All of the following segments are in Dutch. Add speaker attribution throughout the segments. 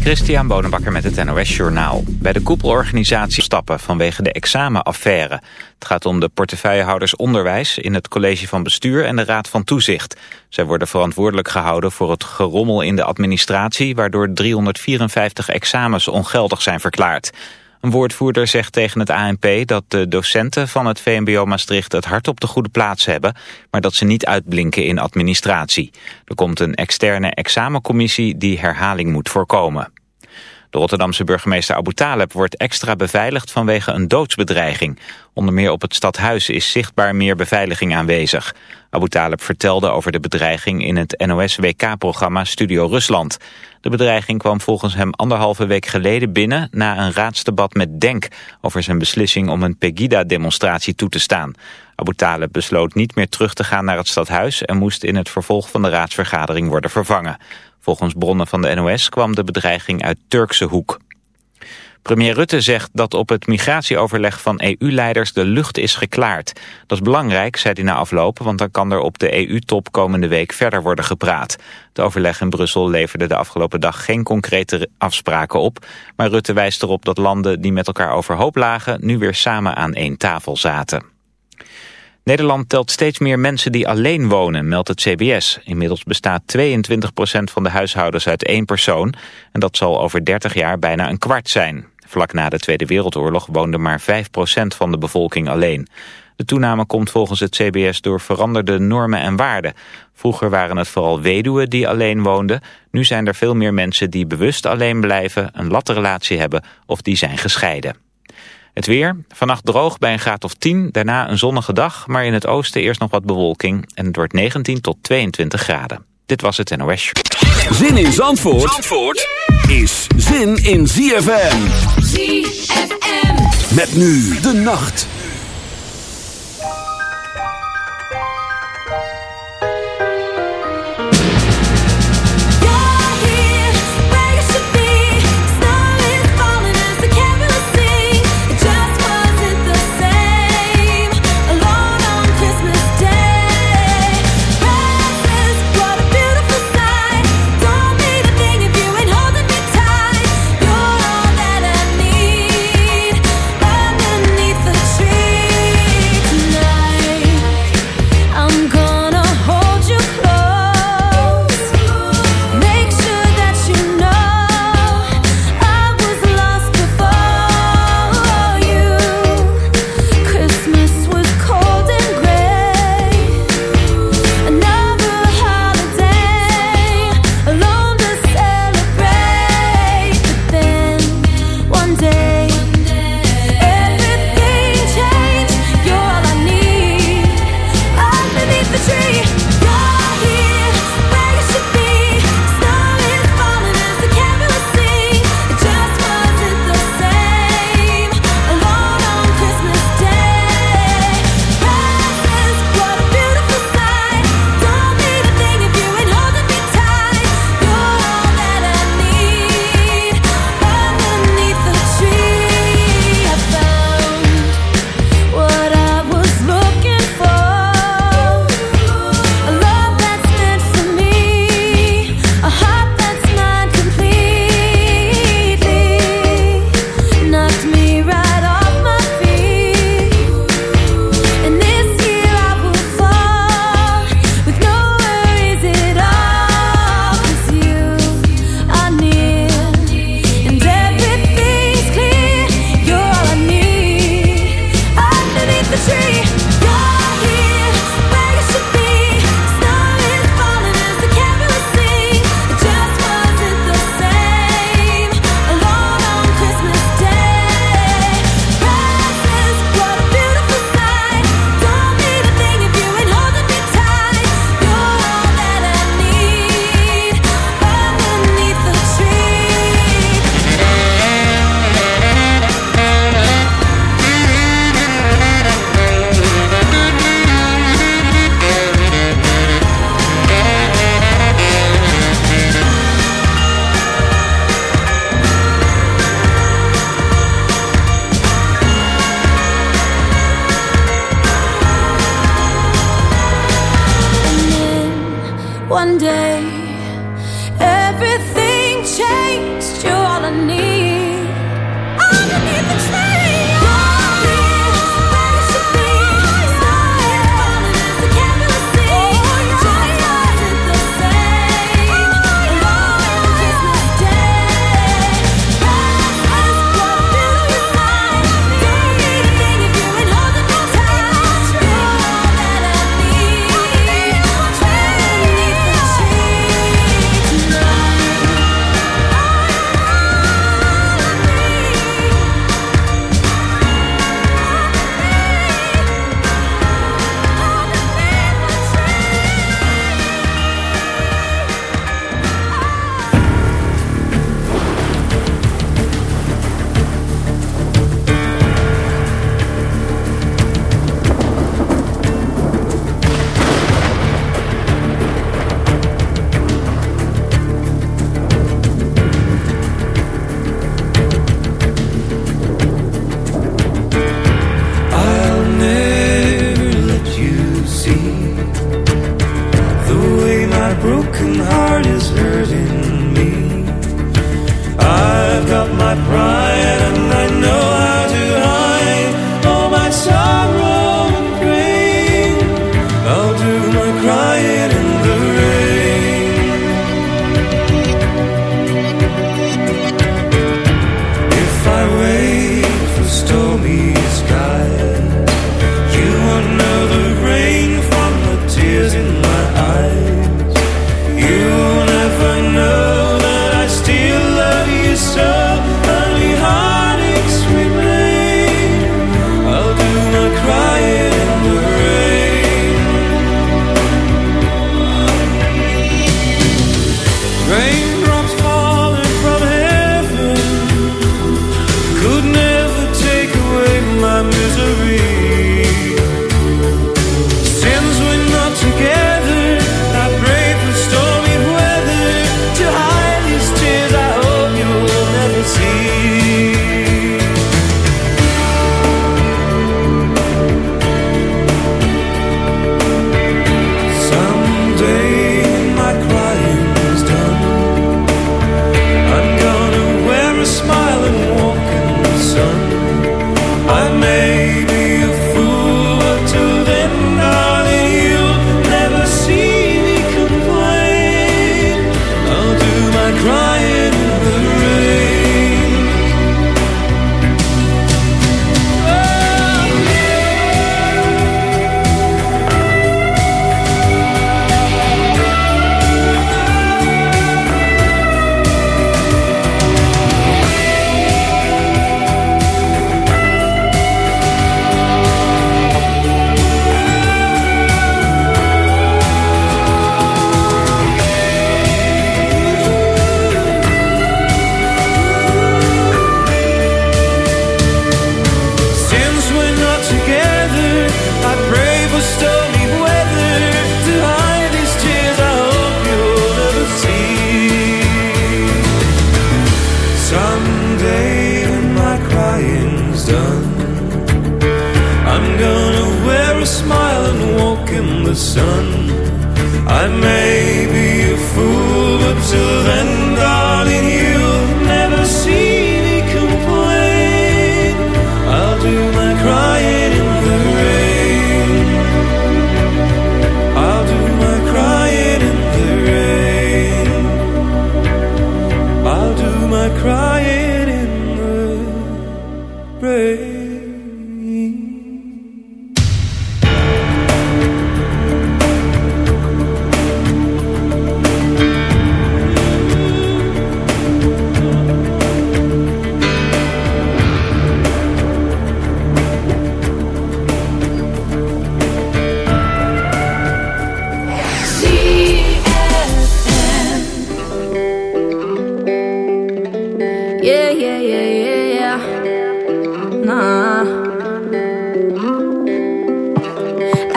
Speaker 1: Christian Bonenbakker met het NOS Journaal. Bij de koepelorganisatie stappen vanwege de examenaffaire. Het gaat om de portefeuillehouders onderwijs in het college van bestuur en de raad van toezicht. Zij worden verantwoordelijk gehouden voor het gerommel in de administratie... waardoor 354 examens ongeldig zijn verklaard. Een woordvoerder zegt tegen het ANP dat de docenten van het VMBO Maastricht het hart op de goede plaats hebben, maar dat ze niet uitblinken in administratie. Er komt een externe examencommissie die herhaling moet voorkomen. De Rotterdamse burgemeester Abu Taleb wordt extra beveiligd vanwege een doodsbedreiging. Onder meer op het stadhuis is zichtbaar meer beveiliging aanwezig. Abu Taleb vertelde over de bedreiging in het NOS-WK-programma Studio Rusland. De bedreiging kwam volgens hem anderhalve week geleden binnen... na een raadsdebat met Denk over zijn beslissing om een Pegida-demonstratie toe te staan. Abu Taleb besloot niet meer terug te gaan naar het stadhuis... en moest in het vervolg van de raadsvergadering worden vervangen. Volgens bronnen van de NOS kwam de bedreiging uit Turkse hoek. Premier Rutte zegt dat op het migratieoverleg van EU-leiders de lucht is geklaard. Dat is belangrijk, zei hij na afloop, want dan kan er op de EU-top komende week verder worden gepraat. De overleg in Brussel leverde de afgelopen dag geen concrete afspraken op. Maar Rutte wijst erop dat landen die met elkaar overhoop lagen nu weer samen aan één tafel zaten. Nederland telt steeds meer mensen die alleen wonen, meldt het CBS. Inmiddels bestaat 22% van de huishoudens uit één persoon. En dat zal over 30 jaar bijna een kwart zijn. Vlak na de Tweede Wereldoorlog woonde maar 5% van de bevolking alleen. De toename komt volgens het CBS door veranderde normen en waarden. Vroeger waren het vooral weduwen die alleen woonden. Nu zijn er veel meer mensen die bewust alleen blijven, een latte relatie hebben of die zijn gescheiden. Het weer, vannacht droog bij een graad of 10, daarna een zonnige dag, maar in het oosten eerst nog wat bewolking en het wordt 19 tot 22 graden. Dit was het NOS.
Speaker 2: Zin in Zandvoort, Zandvoort is zin in ZFM.
Speaker 3: ZFM.
Speaker 2: Met nu de nacht.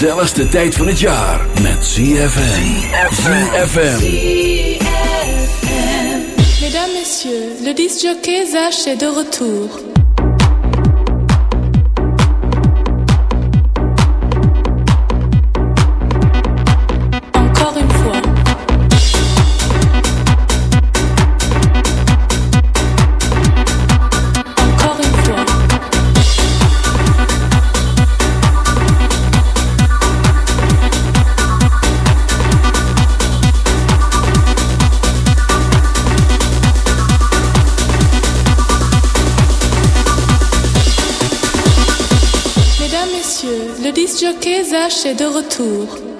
Speaker 2: Gezelligste tijd van het jaar met ZFM. ZFM.
Speaker 4: Mesdames, Messieurs, le disc jockey Zach est de retour. Zach est de retour.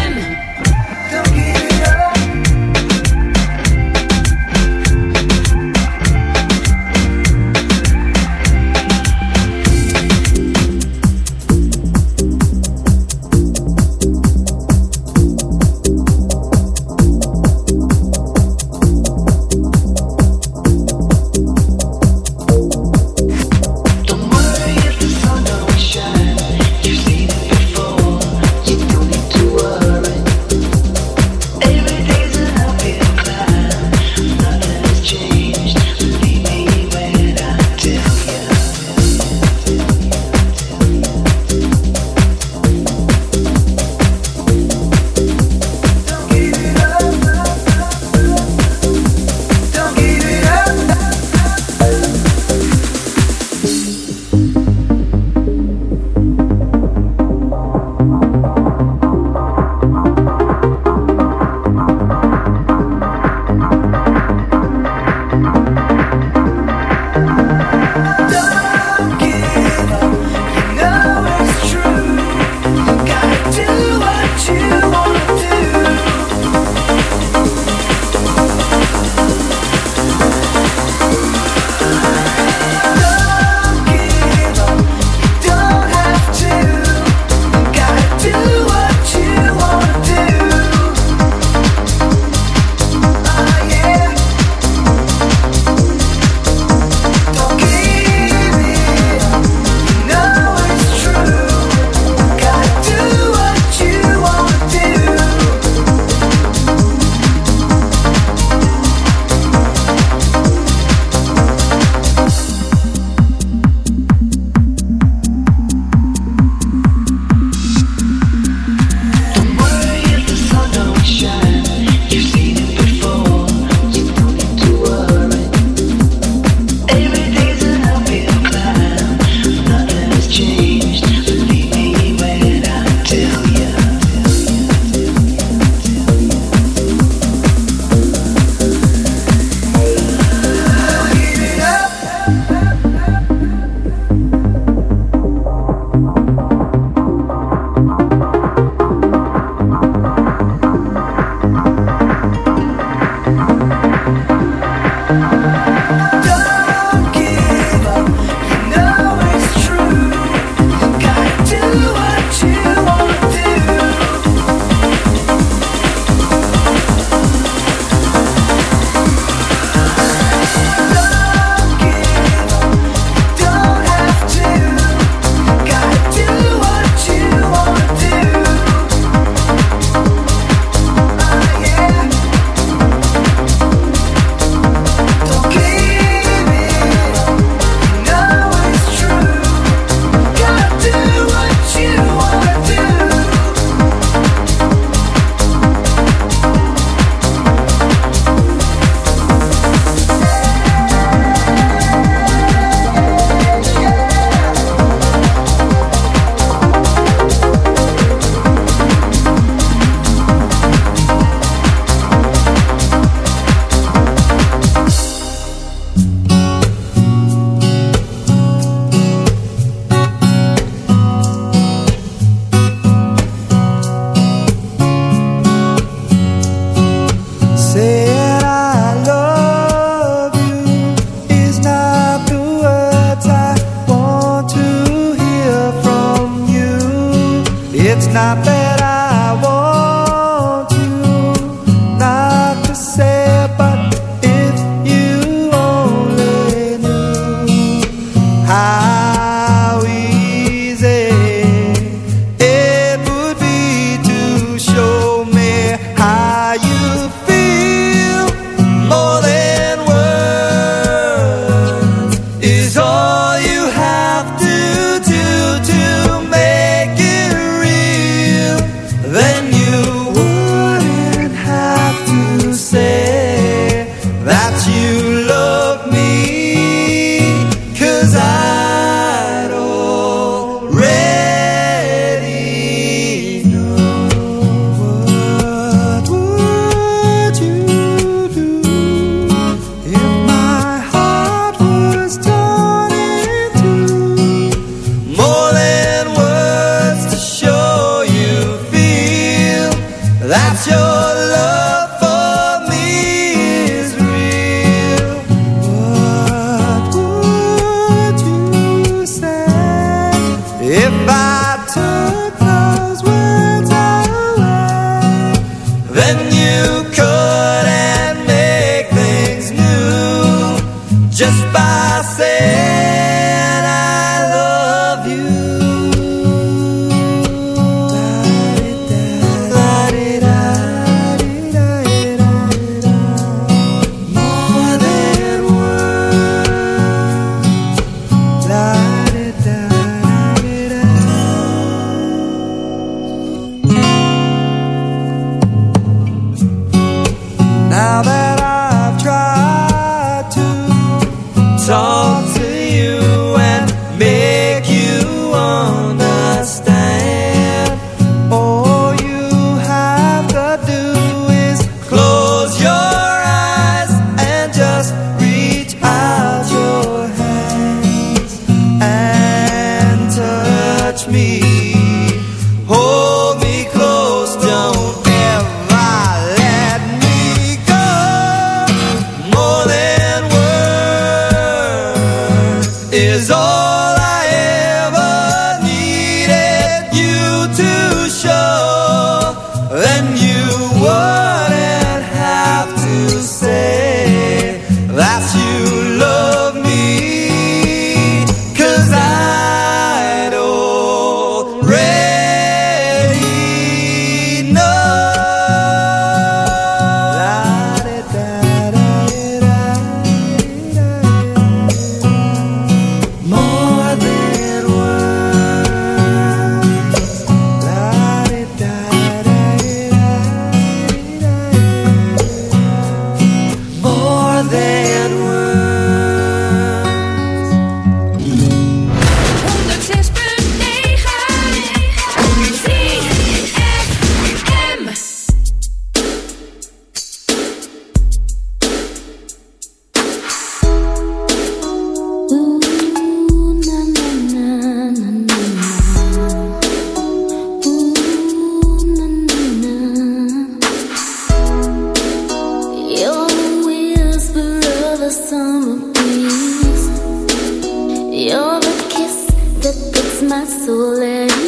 Speaker 5: soul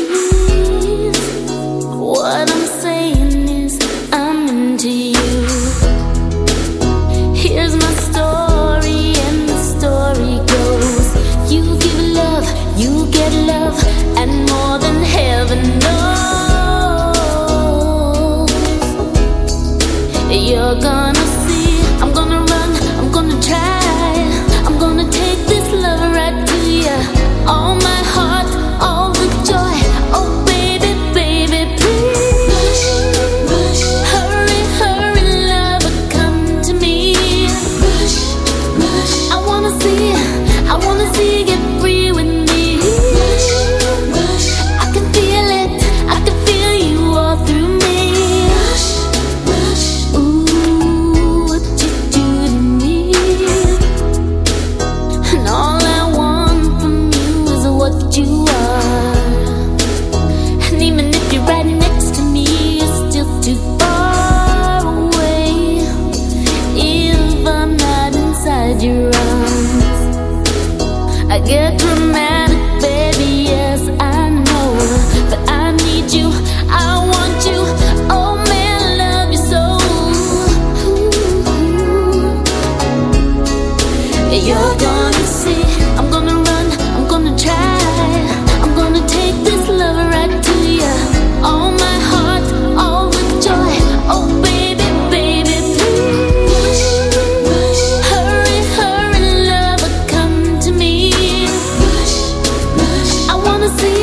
Speaker 5: wanna see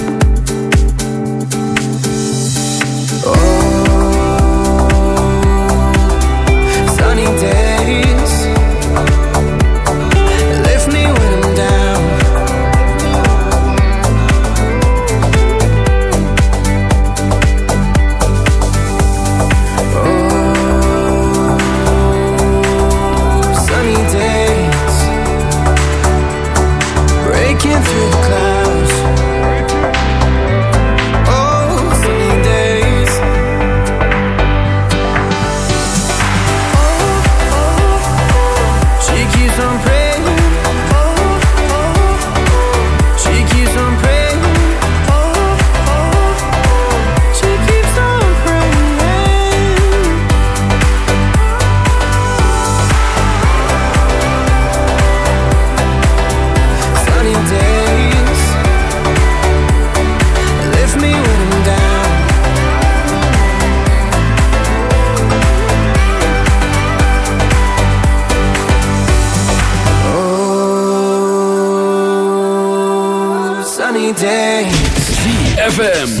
Speaker 6: ZFM.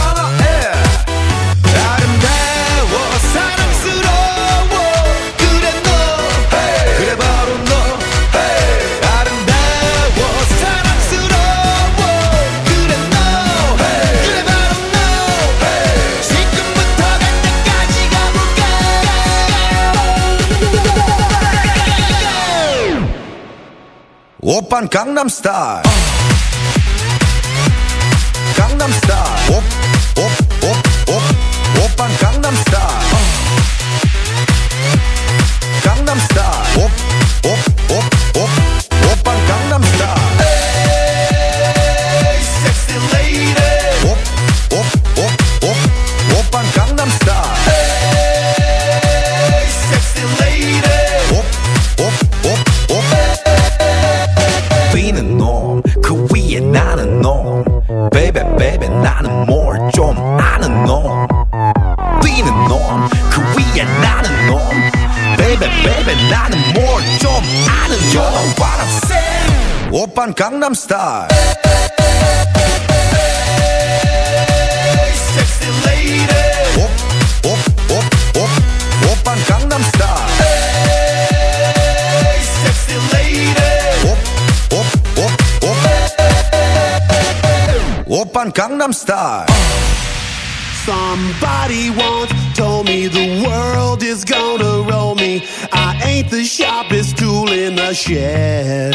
Speaker 6: aan Gangnam Style. Gangnam Style. 강남스타일 Sexy lady 옵옵옵옵 오빤 강남스타일 Sexy lady 옵옵옵옵 오빤 강남스타일
Speaker 7: Somebody once told me the world is gonna roll me. I ain't the sharpest tool in the shed.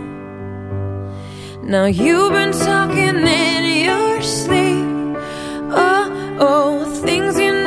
Speaker 8: Now you've been talking in your sleep. Oh, oh, things you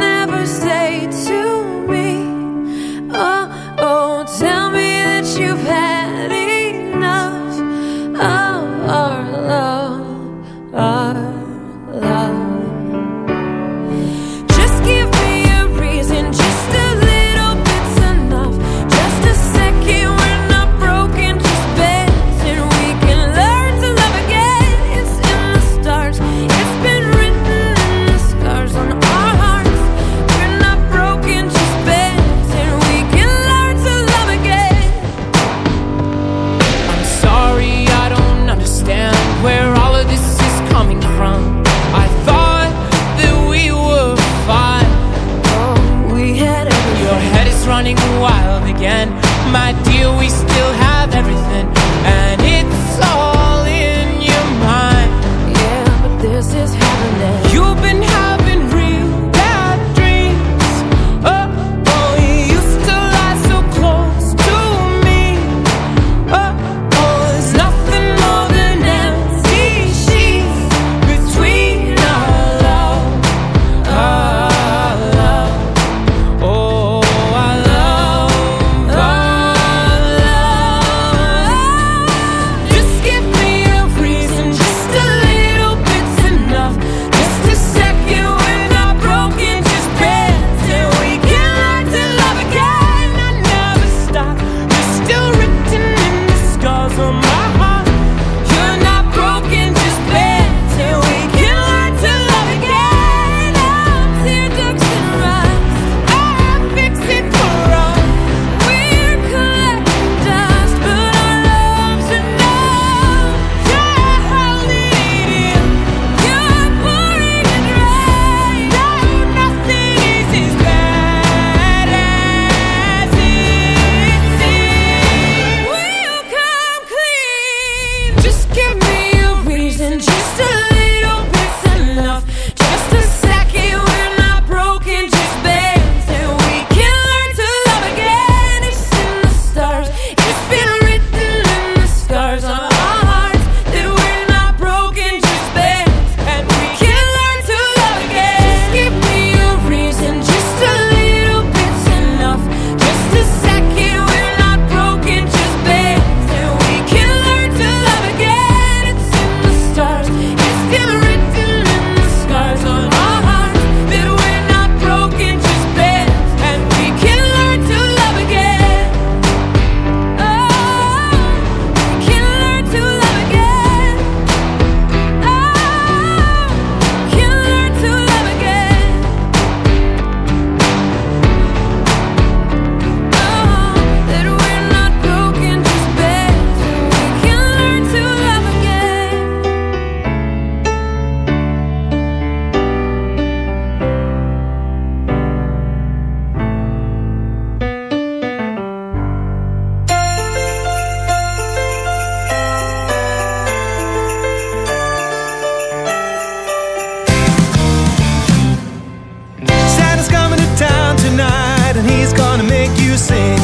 Speaker 8: and
Speaker 6: he's gonna make you sing.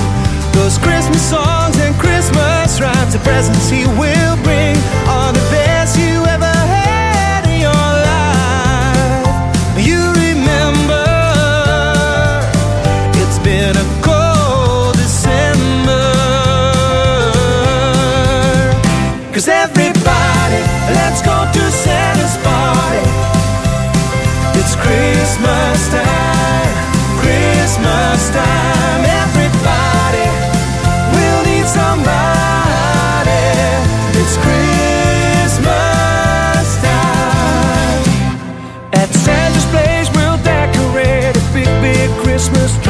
Speaker 6: Those Christmas songs and Christmas rhymes, the presents he will bring are the Christmas
Speaker 3: tree.